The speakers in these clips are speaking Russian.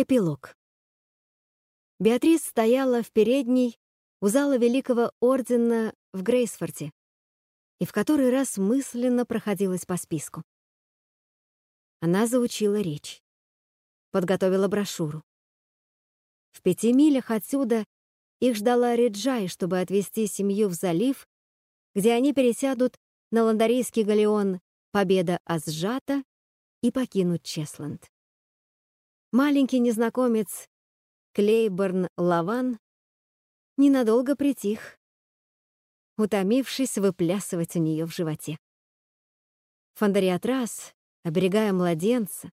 Эпилог. Беатрис стояла в передней у зала Великого Ордена в Грейсфорте и в который раз мысленно проходилась по списку. Она заучила речь, подготовила брошюру. В пяти милях отсюда их ждала Реджай, чтобы отвезти семью в залив, где они пересядут на ландарийский галеон «Победа Азжата» и покинут Чесланд. Маленький незнакомец Клейборн Лаван ненадолго притих, утомившись выплясывать у нее в животе. Фондариатрас, оберегая младенца,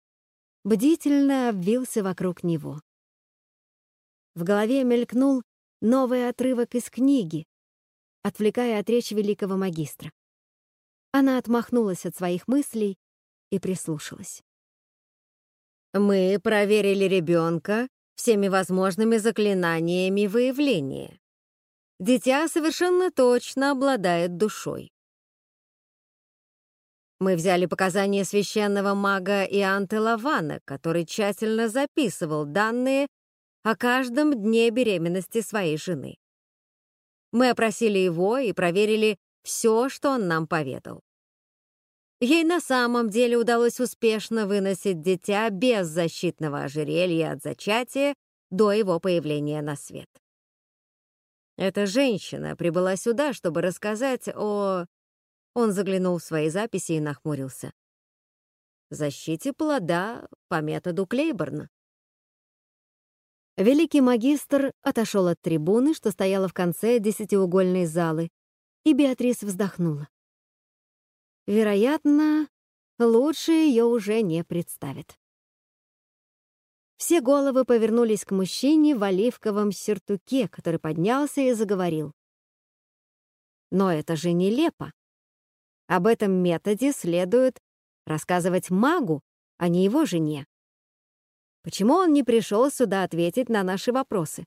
бдительно обвился вокруг него. В голове мелькнул новый отрывок из книги, отвлекая от речи великого магистра. Она отмахнулась от своих мыслей и прислушалась. Мы проверили ребенка всеми возможными заклинаниями выявления. Дитя совершенно точно обладает душой. Мы взяли показания священного мага Ианты Лавана, который тщательно записывал данные о каждом дне беременности своей жены. Мы опросили его и проверили все, что он нам поведал. Ей на самом деле удалось успешно выносить дитя без защитного ожерелья от зачатия до его появления на свет. Эта женщина прибыла сюда, чтобы рассказать о... Он заглянул в свои записи и нахмурился. Защите плода по методу Клейборна. Великий магистр отошел от трибуны, что стояла в конце десятиугольной залы, и Беатрис вздохнула. Вероятно, лучше ее уже не представят. Все головы повернулись к мужчине в оливковом сюртуке, который поднялся и заговорил. Но это же нелепо. Об этом методе следует рассказывать магу, а не его жене. Почему он не пришел сюда ответить на наши вопросы?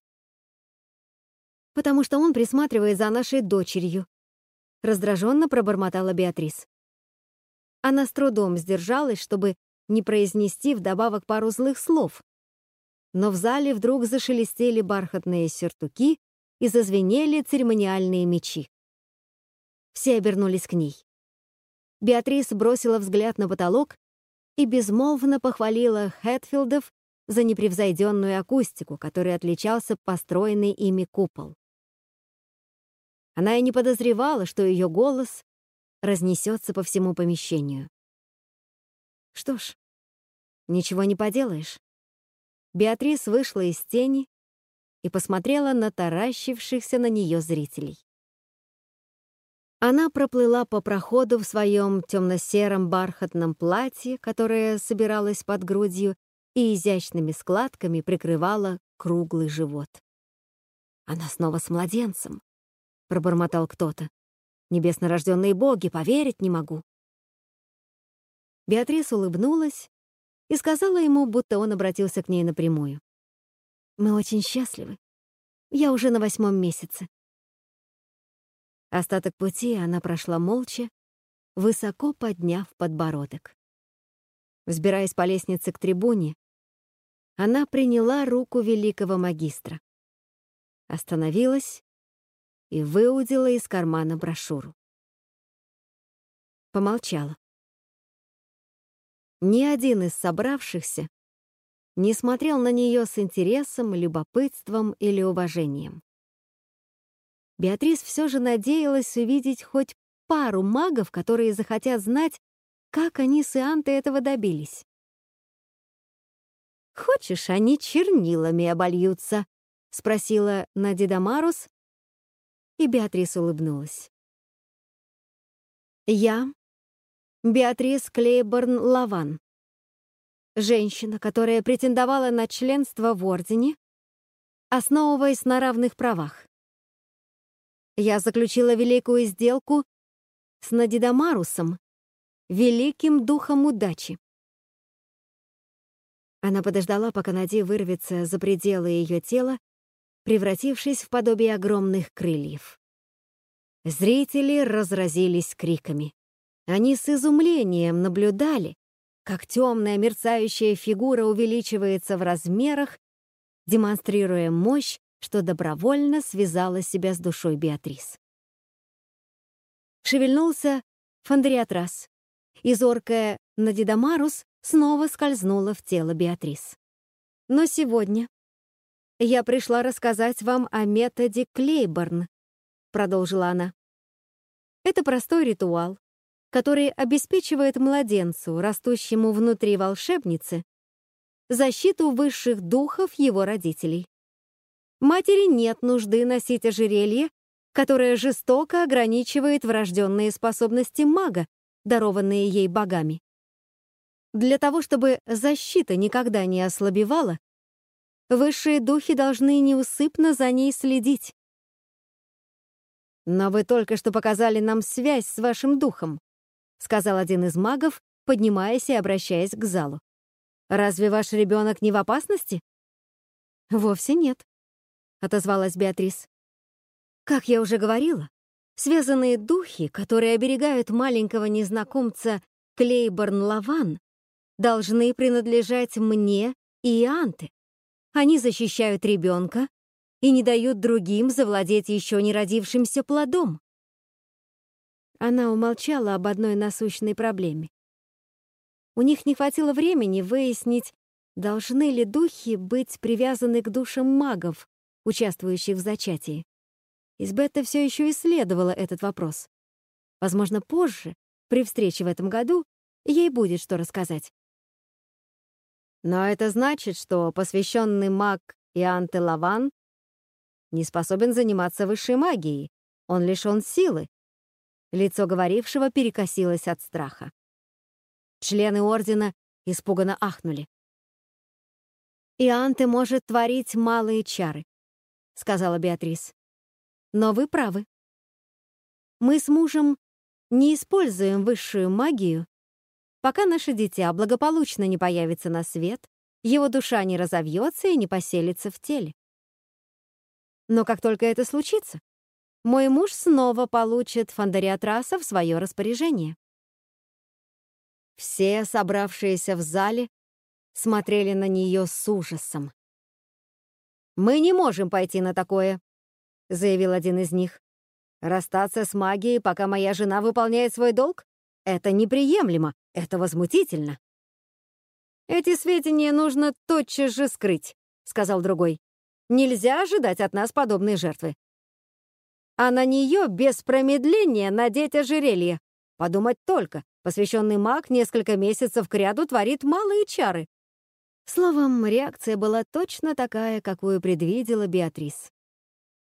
Потому что он присматривает за нашей дочерью, раздраженно пробормотала Беатрис. Она с трудом сдержалась, чтобы не произнести вдобавок пару злых слов. Но в зале вдруг зашелестели бархатные сюртуки и зазвенели церемониальные мечи. Все обернулись к ней. Беатрис бросила взгляд на потолок и безмолвно похвалила Хэтфилдов за непревзойденную акустику, которой отличался построенный ими купол. Она и не подозревала, что ее голос разнесется по всему помещению. Что ж, ничего не поделаешь. Беатрис вышла из тени и посмотрела на таращившихся на нее зрителей. Она проплыла по проходу в своем темно-сером бархатном платье, которое собиралось под грудью и изящными складками прикрывало круглый живот. «Она снова с младенцем», — пробормотал кто-то. Небеснорожденные боги, поверить не могу. Беатрис улыбнулась и сказала ему, будто он обратился к ней напрямую. «Мы очень счастливы. Я уже на восьмом месяце». Остаток пути она прошла молча, высоко подняв подбородок. Взбираясь по лестнице к трибуне, она приняла руку великого магистра. Остановилась и выудила из кармана брошюру. Помолчала. Ни один из собравшихся не смотрел на нее с интересом, любопытством или уважением. Беатрис все же надеялась увидеть хоть пару магов, которые захотят знать, как они с Иантой этого добились. «Хочешь, они чернилами обольются?» — спросила Надида Марус, и Беатрис улыбнулась. «Я — Беатрис Клейборн Лаван, женщина, которая претендовала на членство в Ордене, основываясь на равных правах. Я заключила великую сделку с Надидамарусом, великим духом удачи. Она подождала, пока Нади вырвется за пределы ее тела превратившись в подобие огромных крыльев. Зрители разразились криками. Они с изумлением наблюдали, как темная мерцающая фигура увеличивается в размерах, демонстрируя мощь, что добровольно связала себя с душой Беатрис. Шевельнулся Фондриатрас, и зоркая Надидамарус снова скользнула в тело Беатрис. Но сегодня я пришла рассказать вам о методе Клейборн, продолжила она. Это простой ритуал, который обеспечивает младенцу, растущему внутри волшебницы, защиту высших духов его родителей. Матери нет нужды носить ожерелье, которое жестоко ограничивает врожденные способности мага, дарованные ей богами. Для того, чтобы защита никогда не ослабевала, высшие духи должны неусыпно за ней следить. «Но вы только что показали нам связь с вашим духом», сказал один из магов, поднимаясь и обращаясь к залу. «Разве ваш ребенок не в опасности?» «Вовсе нет», — отозвалась Беатрис. «Как я уже говорила, связанные духи, которые оберегают маленького незнакомца Клейборн Лаван, должны принадлежать мне и Анте. Они защищают ребенка и не дают другим завладеть еще не родившимся плодом. Она умолчала об одной насущной проблеме. У них не хватило времени выяснить, должны ли духи быть привязаны к душам магов, участвующих в зачатии. Избетта все еще исследовала этот вопрос. Возможно, позже, при встрече в этом году, ей будет что рассказать. Но это значит, что посвященный маг Иоанн Телаван не способен заниматься высшей магией. Он лишён силы. Лицо говорившего перекосилось от страха. Члены Ордена испуганно ахнули. «Ианте может творить малые чары», — сказала Беатрис. «Но вы правы. Мы с мужем не используем высшую магию, пока наше дитя благополучно не появится на свет, его душа не разовьется и не поселится в теле. Но как только это случится, мой муж снова получит фондариатраса в свое распоряжение. Все, собравшиеся в зале, смотрели на нее с ужасом. «Мы не можем пойти на такое», — заявил один из них. «Расстаться с магией, пока моя жена выполняет свой долг? Это неприемлемо, это возмутительно». «Эти сведения нужно тотчас же скрыть», — сказал другой. Нельзя ожидать от нас подобной жертвы. А на нее без промедления надеть ожерелье. Подумать только, посвященный маг несколько месяцев кряду творит малые чары. Словом, реакция была точно такая, какую предвидела Беатрис.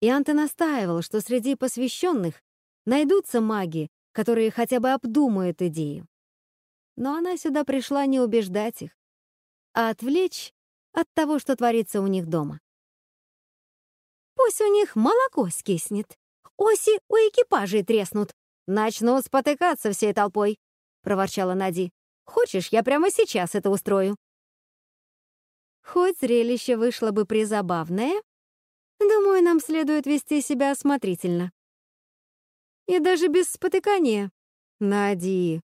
И Анте настаивал, что среди посвященных найдутся маги, которые хотя бы обдумают идею. Но она сюда пришла не убеждать их, а отвлечь от того, что творится у них дома. Пусть у них молоко скиснет. Оси у экипажей треснут. Начнут спотыкаться всей толпой», — проворчала Нади. «Хочешь, я прямо сейчас это устрою?» Хоть зрелище вышло бы призабавное, думаю, нам следует вести себя осмотрительно. И даже без спотыкания. Нади.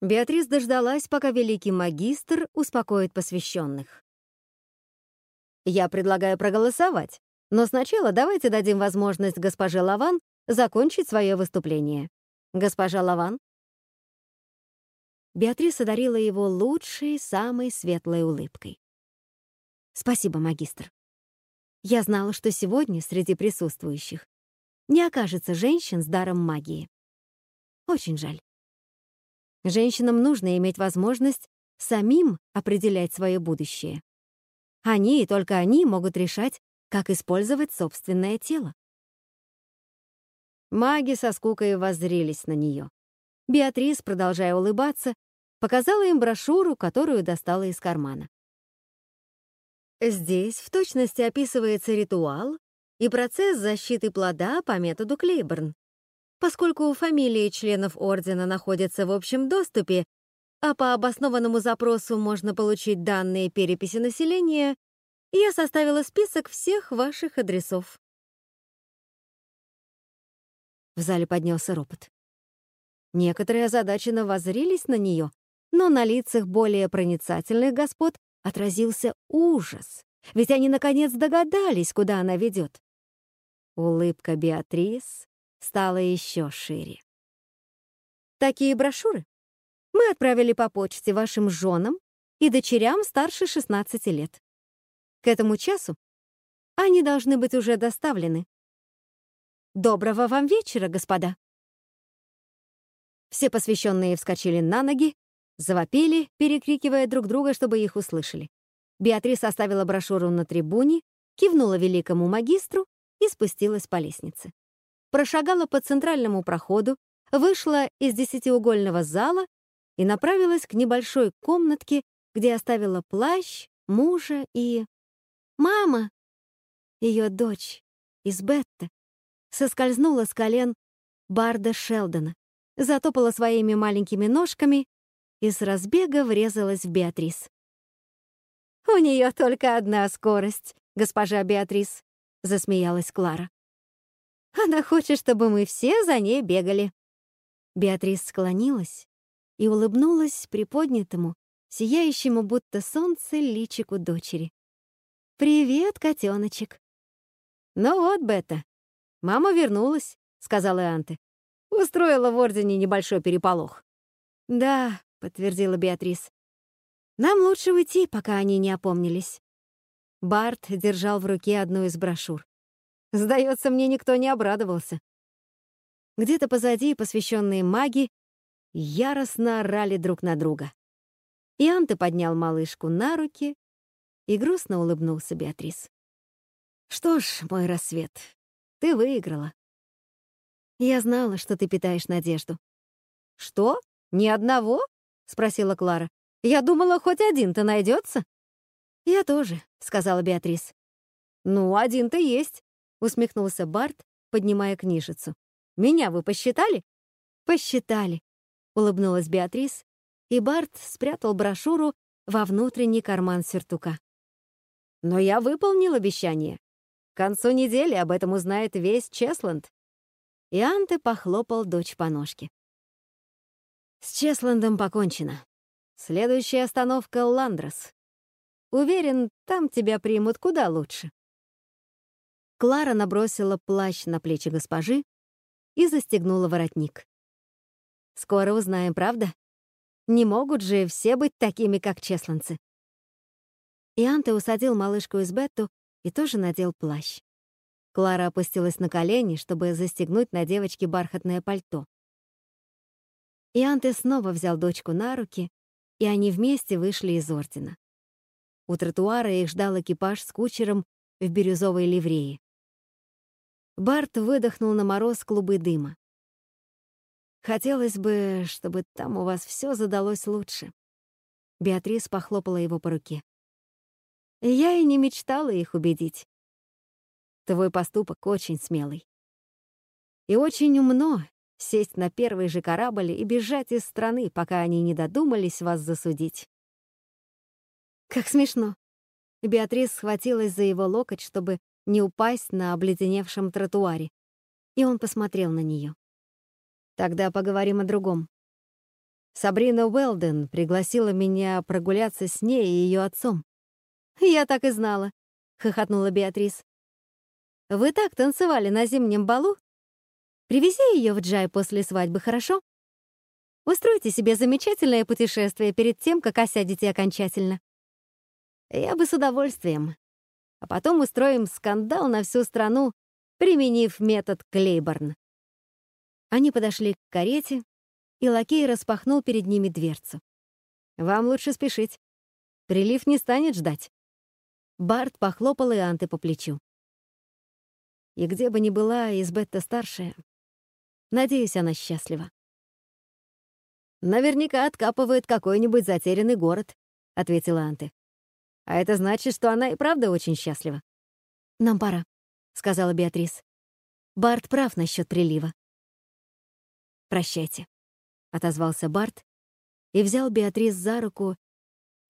Беатрис дождалась, пока великий магистр успокоит посвященных. «Я предлагаю проголосовать. Но сначала давайте дадим возможность госпоже Лаван закончить свое выступление. Госпожа Лаван. Беатрис одарила его лучшей, самой светлой улыбкой. «Спасибо, магистр. Я знала, что сегодня среди присутствующих не окажется женщин с даром магии. Очень жаль. Женщинам нужно иметь возможность самим определять свое будущее. Они и только они могут решать, как использовать собственное тело. Маги со скукой воззрелись на нее. Беатрис, продолжая улыбаться, показала им брошюру, которую достала из кармана. Здесь в точности описывается ритуал и процесс защиты плода по методу Клейборн. Поскольку фамилии членов Ордена находятся в общем доступе, а по обоснованному запросу можно получить данные переписи населения, я составила список всех ваших адресов. В зале поднялся ропот. Некоторые озадаченно воззрились на нее, но на лицах более проницательных господ отразился ужас, ведь они наконец догадались, куда она ведет. Улыбка Беатрис стала еще шире. Такие брошюры мы отправили по почте вашим женам и дочерям старше 16 лет. К этому часу они должны быть уже доставлены. Доброго вам вечера, господа. Все посвященные вскочили на ноги, завопили, перекрикивая друг друга, чтобы их услышали. Беатрис оставила брошюру на трибуне, кивнула великому магистру и спустилась по лестнице. Прошагала по центральному проходу, вышла из десятиугольного зала и направилась к небольшой комнатке, где оставила плащ, мужа и... «Мама!» Ее дочь, Избетта, соскользнула с колен Барда Шелдона, затопала своими маленькими ножками и с разбега врезалась в Беатрис. «У нее только одна скорость, госпожа Беатрис», — засмеялась Клара. «Она хочет, чтобы мы все за ней бегали». Беатрис склонилась и улыбнулась приподнятому, сияющему будто солнце личику дочери. «Привет, котеночек!» «Ну вот, Бетта, мама вернулась», — сказала Анте. «Устроила в Ордене небольшой переполох». «Да», — подтвердила Беатрис. «Нам лучше уйти, пока они не опомнились». Барт держал в руке одну из брошюр. Сдается мне, никто не обрадовался. Где-то позади посвященные маги яростно орали друг на друга. И Анте поднял малышку на руки и грустно улыбнулся Беатрис. «Что ж, мой рассвет, ты выиграла. Я знала, что ты питаешь надежду». «Что? Ни одного?» — спросила Клара. «Я думала, хоть один-то найдется». «Я тоже», — сказала Беатрис. «Ну, один-то есть», — усмехнулся Барт, поднимая книжицу. «Меня вы посчитали?» «Посчитали», — улыбнулась Беатрис, и Барт спрятал брошюру во внутренний карман сюртука. «Но я выполнил обещание. К концу недели об этом узнает весь Чесланд». И Анте похлопал дочь по ножке. «С Чесландом покончено. Следующая остановка — Ландрос. Уверен, там тебя примут куда лучше». Клара набросила плащ на плечи госпожи и застегнула воротник. «Скоро узнаем, правда? Не могут же все быть такими, как чесланцы». Ианте усадил малышку из Бетту и тоже надел плащ. Клара опустилась на колени, чтобы застегнуть на девочке бархатное пальто. Ианте снова взял дочку на руки, и они вместе вышли из ордена. У тротуара их ждал экипаж с кучером в бирюзовой ливреи. Барт выдохнул на мороз клубы дыма. «Хотелось бы, чтобы там у вас все задалось лучше». Беатрис похлопала его по руке. «Я и не мечтала их убедить. Твой поступок очень смелый. И очень умно сесть на первый же корабль и бежать из страны, пока они не додумались вас засудить». «Как смешно». Беатрис схватилась за его локоть, чтобы не упасть на обледеневшем тротуаре. И он посмотрел на нее. Тогда поговорим о другом. Сабрина Уэлден пригласила меня прогуляться с ней и ее отцом. «Я так и знала», — хохотнула Беатрис. «Вы так танцевали на зимнем балу? Привези ее в Джай после свадьбы, хорошо? Устройте себе замечательное путешествие перед тем, как осядете окончательно». «Я бы с удовольствием», а потом устроим скандал на всю страну, применив метод Клейборн. Они подошли к карете, и лакей распахнул перед ними дверцу. «Вам лучше спешить. Прилив не станет ждать». Барт похлопал Ианты по плечу. И где бы ни была Избетта старшая, надеюсь, она счастлива. «Наверняка откапывает какой-нибудь затерянный город», — ответила Анте. А это значит, что она и правда очень счастлива. «Нам пора», — сказала Беатрис. «Барт прав насчет прилива». «Прощайте», — отозвался Барт и взял Беатрис за руку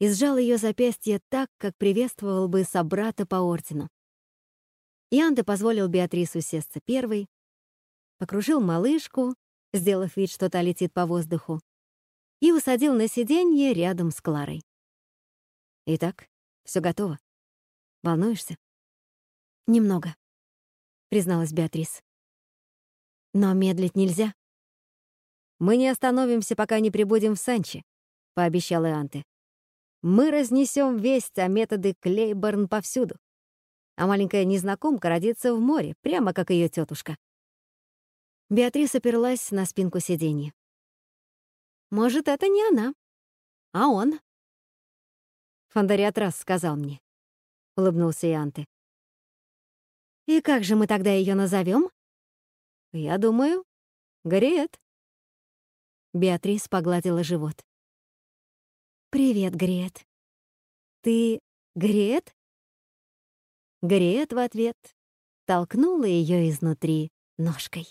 и сжал ее запястье так, как приветствовал бы собрата по ордену. Янде позволил Беатрису сесться первой, покружил малышку, сделав вид, что та летит по воздуху, и усадил на сиденье рядом с Кларой. «Итак, все готово. Волнуешься?» «Немного», — призналась Беатрис. «Но медлить нельзя». «Мы не остановимся, пока не прибудем в Санчи», — пообещал Ианте. «Мы разнесем весть о методы Клейборн повсюду, а маленькая незнакомка родится в море, прямо как ее тетушка». Беатрис оперлась на спинку сиденья. «Может, это не она, а он?» Фондарят раз сказал мне. Улыбнулся Ианте. «И как же мы тогда ее назовем?» «Я думаю, Гриет». Беатрис погладила живот. «Привет, Гриет. Ты Гриет?» Гриет в ответ толкнула ее изнутри ножкой.